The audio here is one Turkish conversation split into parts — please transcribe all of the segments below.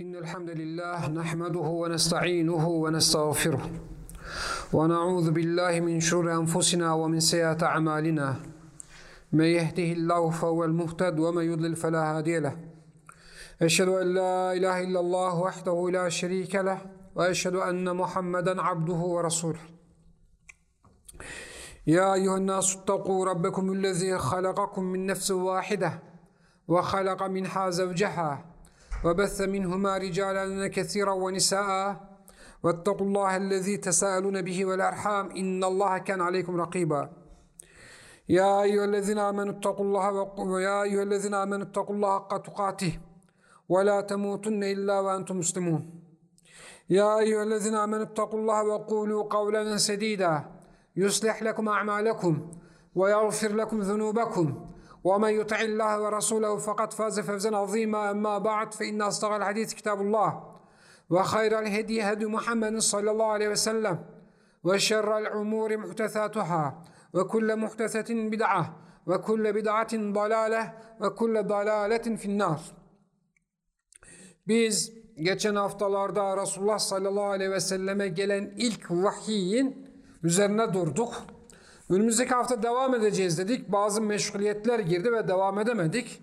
إن الحمد لله نحمده ونستعينه ونستغفره ونعوذ بالله من شرور أنفسنا ومن سيئات أعمالنا. من يهده الله فهو المهتد ومن يضلل فلا هادي له. أشهد أن لا إله إلا الله وحده لا شريك له وأشهد أن محمدا عبده ورسوله. يا أيها الناس اتقوا ربكم الذي خلقكم من نفس واحدة وخلق منها زوجها وبث منهما رجالا كثيرا ونساء. واتقوا الله الذي تساءلون به والأرحام. إن الله كان عليكم رقيبا. يا أيها الذين آمنوا اتقوا الله وق- يا أيها الذين آمنوا اتقوا الله حق تقاته. ولا تموتن إلا وأنتم مسلمون. يا أيها الذين آمنوا اتقوا الله وقولوا قولا سديدا. يصلح لكم أعمالكم ويغفر لكم ذنوبكم. ومن يطع الله ورسوله فقد فاز فوزا عظيما أما بعد فإن أصدق الحديث كتاب الله وخير الهدي هدي محمد صلى الله عليه وسلم وشر الأمور محدثاتها وكل محدثة بدعة وكل بدعة ضلالة وكل ضلالة في النار Biz geçen haftalarda Resulullah sallallahu aleyhi ve selleme gelen ilk vahiyin üzerine durduk. Önümüzdeki hafta devam edeceğiz dedik. Bazı meşguliyetler girdi ve devam edemedik.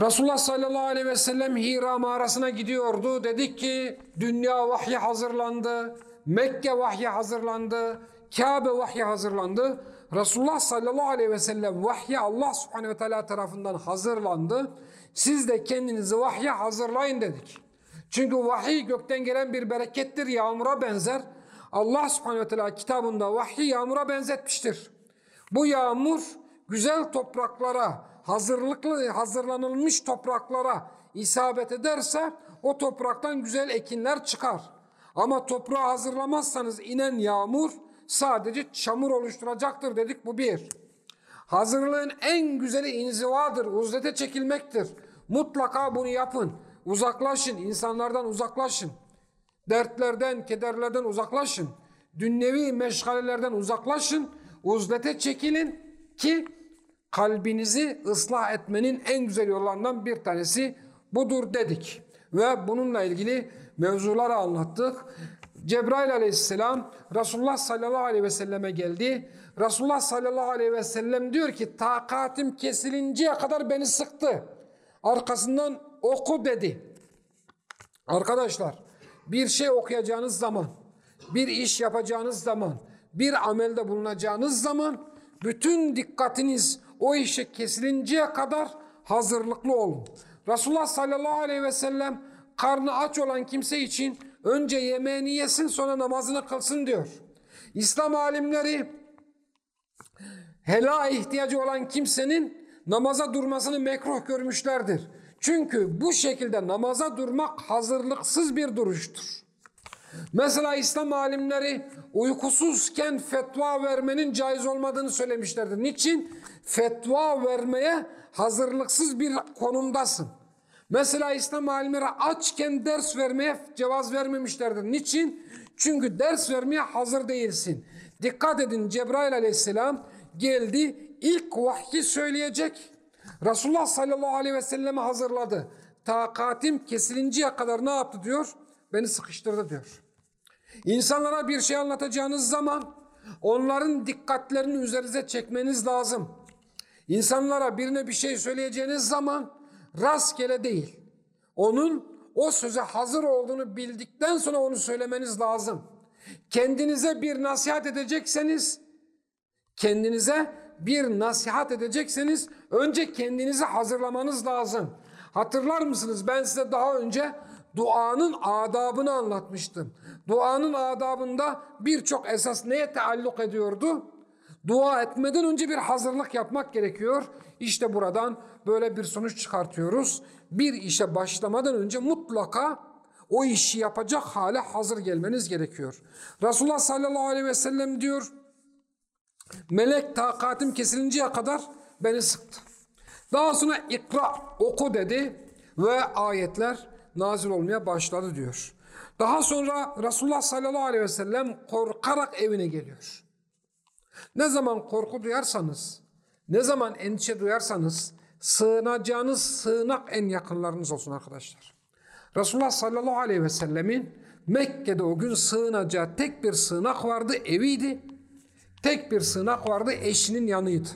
Resulullah sallallahu aleyhi ve sellem Hira mağarasına gidiyordu. Dedik ki dünya vahyi hazırlandı. Mekke vahyi hazırlandı. Kabe vahyi hazırlandı. Resulullah sallallahu aleyhi ve sellem vahyi Allah subhanehu ve teala tarafından hazırlandı. Siz de kendinizi vahye hazırlayın dedik. Çünkü vahiy gökten gelen bir berekettir, yağmura benzer. Allah subhanehu ve teala kitabında vahyi yağmura benzetmiştir. Bu yağmur güzel topraklara, hazırlıklı hazırlanılmış topraklara isabet ederse o topraktan güzel ekinler çıkar. Ama toprağı hazırlamazsanız inen yağmur sadece çamur oluşturacaktır dedik bu bir. Hazırlığın en güzeli inzivadır, uzlete çekilmektir. Mutlaka bunu yapın. Uzaklaşın, insanlardan uzaklaşın. Dertlerden, kederlerden uzaklaşın. Dünyevi meşgalelerden uzaklaşın. Uzlete çekilin ki kalbinizi ıslah etmenin en güzel yollarından bir tanesi budur dedik. Ve bununla ilgili mevzuları anlattık. Cebrail aleyhisselam Resulullah sallallahu aleyhi ve selleme geldi. Resulullah sallallahu aleyhi ve sellem diyor ki takatim kesilinceye kadar beni sıktı. Arkasından oku dedi. Arkadaşlar bir şey okuyacağınız zaman, bir iş yapacağınız zaman, bir amelde bulunacağınız zaman bütün dikkatiniz o işe kesilinceye kadar hazırlıklı olun. Resulullah sallallahu aleyhi ve sellem karnı aç olan kimse için önce yemeğini yesin sonra namazını kılsın diyor. İslam alimleri helal ihtiyacı olan kimsenin namaza durmasını mekruh görmüşlerdir. Çünkü bu şekilde namaza durmak hazırlıksız bir duruştur. Mesela İslam alimleri uykusuzken fetva vermenin caiz olmadığını söylemişlerdir. Niçin? Fetva vermeye hazırlıksız bir konumdasın. Mesela İslam alimleri açken ders vermeye cevaz vermemişlerdir. Niçin? Çünkü ders vermeye hazır değilsin. Dikkat edin Cebrail aleyhisselam geldi ilk vahyi söyleyecek. Resulullah sallallahu aleyhi ve selleme hazırladı. Takatim kesilinceye kadar ne yaptı diyor? Beni sıkıştırdı diyor. İnsanlara bir şey anlatacağınız zaman onların dikkatlerini üzerinize çekmeniz lazım. İnsanlara birine bir şey söyleyeceğiniz zaman rastgele değil. Onun o söze hazır olduğunu bildikten sonra onu söylemeniz lazım. Kendinize bir nasihat edecekseniz, kendinize bir nasihat edecekseniz önce kendinizi hazırlamanız lazım. Hatırlar mısınız ben size daha önce duanın adabını anlatmıştım. Duanın adabında birçok esas neye taalluk ediyordu? Dua etmeden önce bir hazırlık yapmak gerekiyor. İşte buradan böyle bir sonuç çıkartıyoruz. Bir işe başlamadan önce mutlaka o işi yapacak hale hazır gelmeniz gerekiyor. Resulullah sallallahu aleyhi ve sellem diyor, melek takatim kesilinceye kadar beni sıktı. Daha sonra ikra oku dedi ve ayetler nazil olmaya başladı diyor. Daha sonra Resulullah sallallahu aleyhi ve sellem korkarak evine geliyor. Ne zaman korku duyarsanız, ne zaman endişe duyarsanız sığınacağınız sığınak en yakınlarınız olsun arkadaşlar. Resulullah sallallahu aleyhi ve sellemin Mekke'de o gün sığınacağı tek bir sığınak vardı, eviydi. Tek bir sığınak vardı, eşinin yanıydı.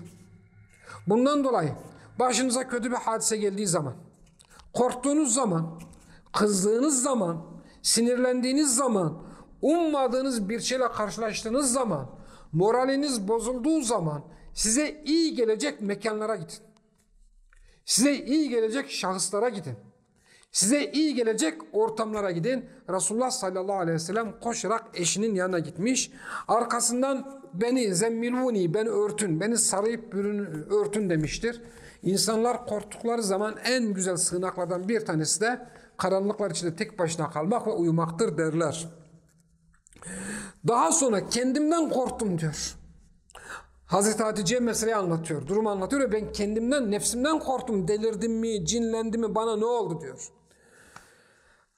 Bundan dolayı başınıza kötü bir hadise geldiği zaman, korktuğunuz zaman, kızdığınız zaman, sinirlendiğiniz zaman, ummadığınız bir şeyle karşılaştığınız zaman, moraliniz bozulduğu zaman size iyi gelecek mekanlara gidin. Size iyi gelecek şahıslara gidin. Size iyi gelecek ortamlara gidin. Resulullah sallallahu aleyhi ve sellem koşarak eşinin yanına gitmiş. Arkasından beni zemmiluni, beni örtün, beni sarayıp örtün demiştir. İnsanlar korktukları zaman en güzel sığınaklardan bir tanesi de karanlıklar içinde tek başına kalmak ve uyumaktır derler. Daha sonra kendimden korktum diyor. Hazreti Hatice meseleyi anlatıyor. Durumu anlatıyor ve ben kendimden, nefsimden korktum. Delirdim mi, cinlendim mi, bana ne oldu diyor.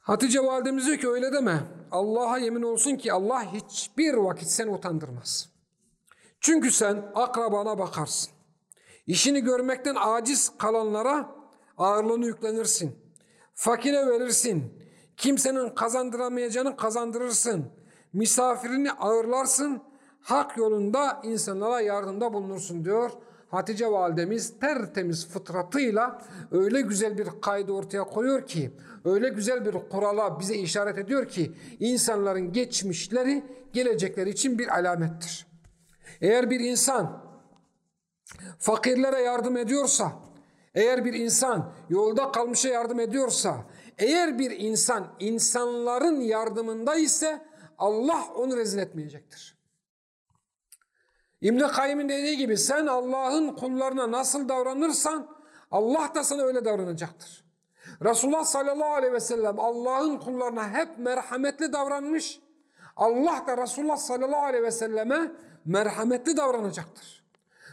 Hatice validemiz diyor ki öyle deme. Allah'a yemin olsun ki Allah hiçbir vakit seni utandırmaz. Çünkü sen akrabana bakarsın. İşini görmekten aciz kalanlara ağırlığını yüklenirsin. Fakire verirsin. Kimsenin kazandıramayacağını kazandırırsın. Misafirini ağırlarsın. Hak yolunda insanlara yardımda bulunursun diyor. Hatice validemiz tertemiz fıtratıyla öyle güzel bir kaydı ortaya koyuyor ki, öyle güzel bir kurala bize işaret ediyor ki insanların geçmişleri gelecekleri için bir alamettir. Eğer bir insan fakirlere yardım ediyorsa, eğer bir insan yolda kalmışa yardım ediyorsa, eğer bir insan insanların yardımında ise Allah onu rezil etmeyecektir. İbn-i Kayyım'ın dediği gibi sen Allah'ın kullarına nasıl davranırsan Allah da sana öyle davranacaktır. Resulullah sallallahu aleyhi ve sellem Allah'ın kullarına hep merhametli davranmış. Allah da Resulullah sallallahu aleyhi ve selleme merhametli davranacaktır.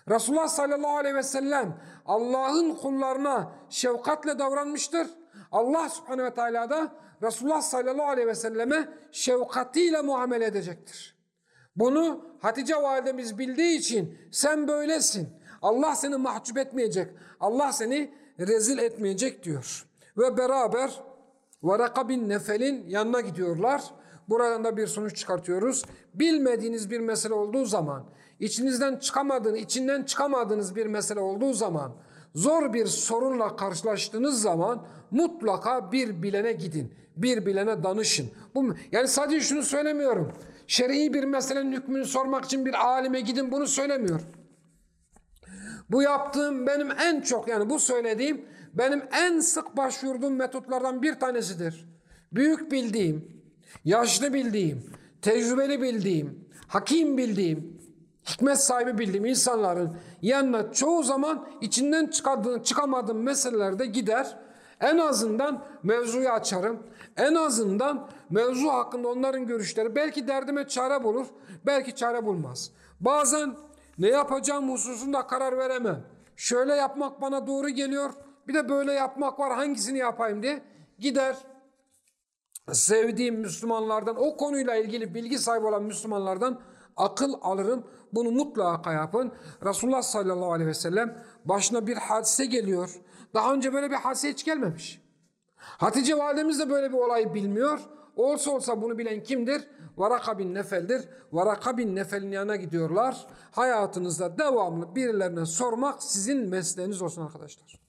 Resulullah sallallahu aleyhi ve sellem Allah'ın kullarına şefkatle davranmıştır. Allah subhanehu ve teala da Resulullah sallallahu aleyhi ve selleme şefkatiyle muamele edecektir. Bunu Hatice validemiz bildiği için sen böylesin. Allah seni mahcup etmeyecek. Allah seni rezil etmeyecek diyor. Ve beraber Varaka bin Nefel'in yanına gidiyorlar. Buradan da bir sonuç çıkartıyoruz. Bilmediğiniz bir mesele olduğu zaman, içinizden çıkamadığınız, içinden çıkamadığınız bir mesele olduğu zaman, zor bir sorunla karşılaştığınız zaman mutlaka bir bilene gidin. Bir bilene danışın. Bu, yani sadece şunu söylemiyorum. Şer'i bir meselenin hükmünü sormak için bir alime gidin bunu söylemiyor. Bu yaptığım benim en çok yani bu söylediğim benim en sık başvurduğum metotlardan bir tanesidir. Büyük bildiğim, yaşlı bildiğim, tecrübeli bildiğim, hakim bildiğim, hikmet sahibi bildiğim insanların yanına çoğu zaman içinden çıkamadığım meselelerde gider. En azından mevzuyu açarım. En azından mevzu hakkında onların görüşleri belki derdime çare bulur, belki çare bulmaz. Bazen ne yapacağım hususunda karar veremem. Şöyle yapmak bana doğru geliyor, bir de böyle yapmak var hangisini yapayım diye gider. Sevdiğim Müslümanlardan, o konuyla ilgili bilgi sahibi olan Müslümanlardan akıl alırım. Bunu mutlaka yapın. Resulullah sallallahu aleyhi ve sellem başına bir hadise geliyor. Daha önce böyle bir hadise hiç gelmemiş. Hatice validemiz de böyle bir olayı bilmiyor. Olsa olsa bunu bilen kimdir? Varaka bin Nefel'dir. Varaka bin Nefel'in yanına gidiyorlar. Hayatınızda devamlı birilerine sormak sizin mesleğiniz olsun arkadaşlar.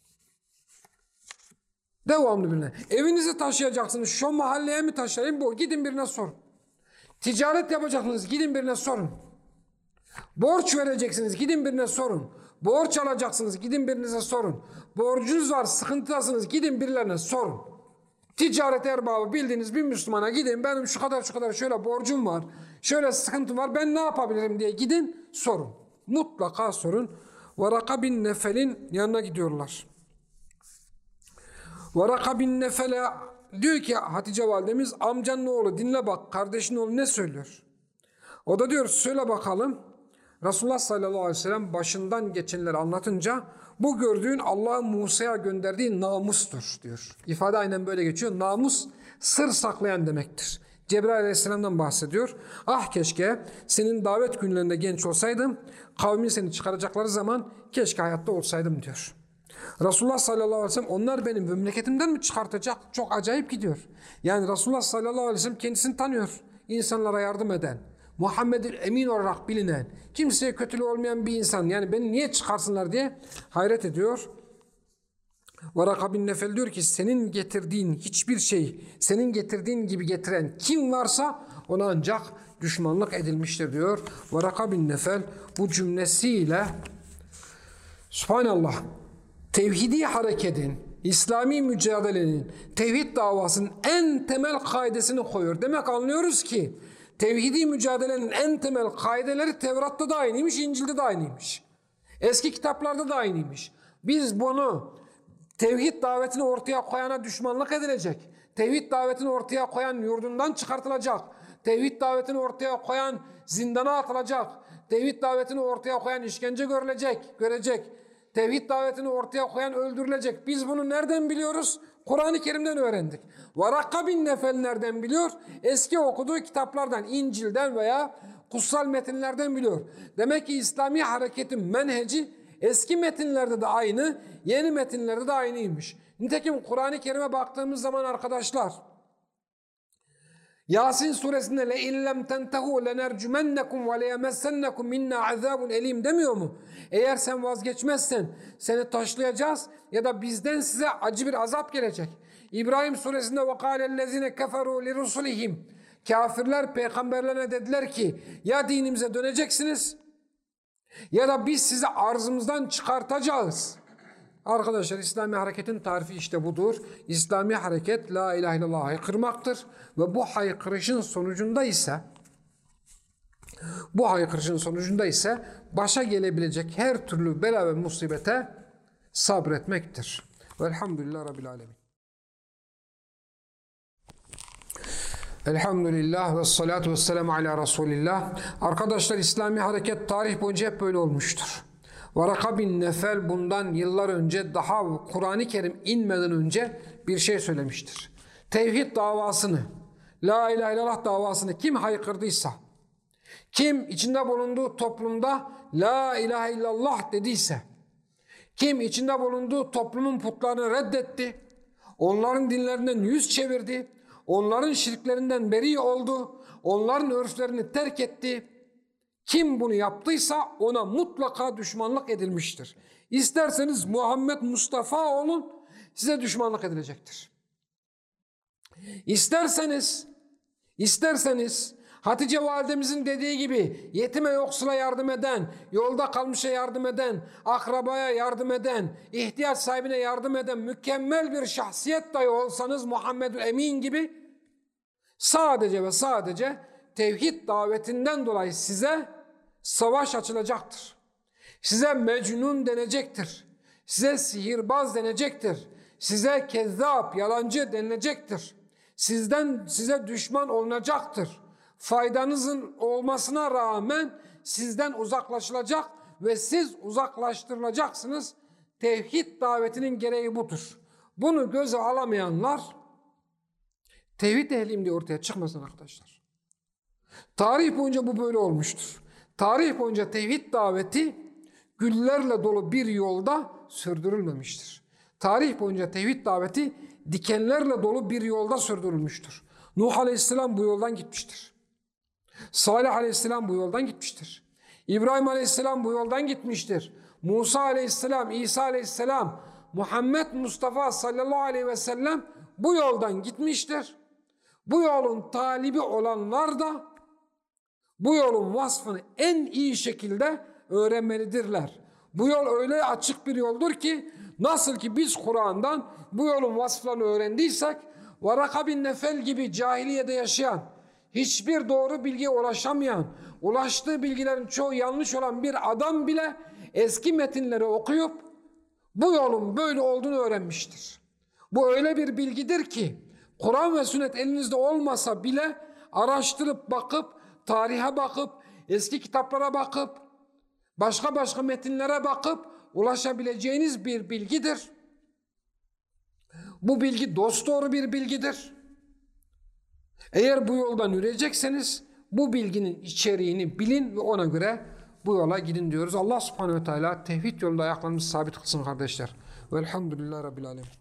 Devamlı birine. Evinizi taşıyacaksınız. Şu mahalleye mi taşıyayım? Bu. Gidin birine sorun. Ticaret yapacaksınız. Gidin birine sorun. Borç vereceksiniz. Gidin birine sorun. Borç alacaksınız. Gidin birinize sorun. Borcunuz var. Sıkıntıdasınız. Gidin birilerine sorun. Ticaret erbabı bildiğiniz bir Müslümana gidin benim şu kadar şu kadar şöyle borcum var, şöyle sıkıntım var ben ne yapabilirim diye gidin sorun. Mutlaka sorun. Varaka bin Nefel'in yanına gidiyorlar. Varaka bin Nefel'e diyor ki Hatice validemiz amcanın oğlu dinle bak kardeşin oğlu ne söylüyor. O da diyor söyle bakalım. Resulullah sallallahu aleyhi ve sellem başından geçenleri anlatınca bu gördüğün Allah'ın Musa'ya gönderdiği namustur diyor. İfade aynen böyle geçiyor. Namus sır saklayan demektir. Cebrail aleyhisselamdan bahsediyor. Ah keşke senin davet günlerinde genç olsaydım, kavmin seni çıkaracakları zaman keşke hayatta olsaydım diyor. Resulullah sallallahu aleyhi ve sellem onlar benim memleketimden mi çıkartacak? Çok acayip gidiyor. Yani Resulullah sallallahu aleyhi ve sellem kendisini tanıyor. İnsanlara yardım eden, Muhammed'in emin olarak bilinen, kimseye kötülüğü olmayan bir insan. Yani beni niye çıkarsınlar diye hayret ediyor. Varaka bin Nefel diyor ki senin getirdiğin hiçbir şey, senin getirdiğin gibi getiren kim varsa ona ancak düşmanlık edilmiştir diyor. Varaka bin Nefel bu cümlesiyle Subhanallah tevhidi hareketin, İslami mücadelenin, tevhid davasının en temel kaidesini koyuyor. Demek anlıyoruz ki tevhidi mücadelenin en temel kaideleri Tevrat'ta da aynıymış, İncil'de de aynıymış. Eski kitaplarda da aynıymış. Biz bunu tevhid davetini ortaya koyana düşmanlık edilecek. Tevhid davetini ortaya koyan yurdundan çıkartılacak. Tevhid davetini ortaya koyan zindana atılacak. Tevhid davetini ortaya koyan işkence görülecek, görecek. Tevhid davetini ortaya koyan öldürülecek. Biz bunu nereden biliyoruz? Kur'an-ı Kerim'den öğrendik. Varaka bin Nefel nereden biliyor? Eski okuduğu kitaplardan, İncil'den veya kutsal metinlerden biliyor. Demek ki İslami hareketin menheci eski metinlerde de aynı, yeni metinlerde de aynıymış. Nitekim Kur'an-ı Kerim'e baktığımız zaman arkadaşlar, Yasin suresinde le illem tentehu lenercumennekum ve leyemessennekum minna azabun elim demiyor mu? Eğer sen vazgeçmezsen seni taşlayacağız ya da bizden size acı bir azap gelecek. İbrahim suresinde ve kâlellezine keferu li rusulihim Kafirler peygamberlerine dediler ki ya dinimize döneceksiniz ya da biz sizi arzımızdan çıkartacağız. Arkadaşlar İslami hareketin tarifi işte budur. İslami hareket la ilahe illallah haykırmaktır ve bu haykırışın sonucunda ise bu haykırışın sonucunda ise başa gelebilecek her türlü bela ve musibete sabretmektir. Velhamdülillah Rabbil Alemin. Elhamdülillah ve salatu ve selamu ala Resulillah. Arkadaşlar İslami hareket tarih boyunca hep böyle olmuştur. Varaka bin Nefel bundan yıllar önce daha Kur'an-ı Kerim inmeden önce bir şey söylemiştir. Tevhid davasını, La ilahe illallah davasını kim haykırdıysa, kim içinde bulunduğu toplumda La ilahe illallah dediyse, kim içinde bulunduğu toplumun putlarını reddetti, onların dinlerinden yüz çevirdi, onların şirklerinden beri oldu, onların örflerini terk etti, kim bunu yaptıysa ona mutlaka düşmanlık edilmiştir. İsterseniz Muhammed Mustafa olun size düşmanlık edilecektir. İsterseniz, isterseniz Hatice validemizin dediği gibi yetime yoksula yardım eden, yolda kalmışa yardım eden, akrabaya yardım eden, ihtiyaç sahibine yardım eden mükemmel bir şahsiyet dahi olsanız Muhammed Emin gibi sadece ve sadece tevhid davetinden dolayı size savaş açılacaktır. Size mecnun denecektir. Size sihirbaz denecektir. Size kezzap, yalancı denilecektir. Sizden size düşman olunacaktır. Faydanızın olmasına rağmen sizden uzaklaşılacak ve siz uzaklaştırılacaksınız. Tevhid davetinin gereği budur. Bunu göze alamayanlar tevhid ehliyim diye ortaya çıkmasın arkadaşlar. Tarih boyunca bu böyle olmuştur. Tarih boyunca tevhid daveti güllerle dolu bir yolda sürdürülmemiştir. Tarih boyunca tevhid daveti dikenlerle dolu bir yolda sürdürülmüştür. Nuh Aleyhisselam bu yoldan gitmiştir. Salih Aleyhisselam bu yoldan gitmiştir. İbrahim Aleyhisselam bu yoldan gitmiştir. Musa Aleyhisselam, İsa Aleyhisselam, Muhammed Mustafa sallallahu aleyhi ve sellem bu yoldan gitmiştir. Bu yolun talibi olanlar da bu yolun vasfını en iyi şekilde öğrenmelidirler. Bu yol öyle açık bir yoldur ki nasıl ki biz Kur'an'dan bu yolun vasıflarını öğrendiysek Varaka bin Nefel gibi cahiliyede yaşayan, hiçbir doğru bilgiye ulaşamayan, ulaştığı bilgilerin çoğu yanlış olan bir adam bile eski metinleri okuyup bu yolun böyle olduğunu öğrenmiştir. Bu öyle bir bilgidir ki Kur'an ve sünnet elinizde olmasa bile araştırıp bakıp tarihe bakıp, eski kitaplara bakıp, başka başka metinlere bakıp ulaşabileceğiniz bir bilgidir. Bu bilgi dosdoğru bir bilgidir. Eğer bu yoldan yürüyecekseniz bu bilginin içeriğini bilin ve ona göre bu yola gidin diyoruz. Allah subhanehu ve teala tevhid yolunda ayaklarımızı sabit kılsın kardeşler. Velhamdülillah Rabbil Alemin.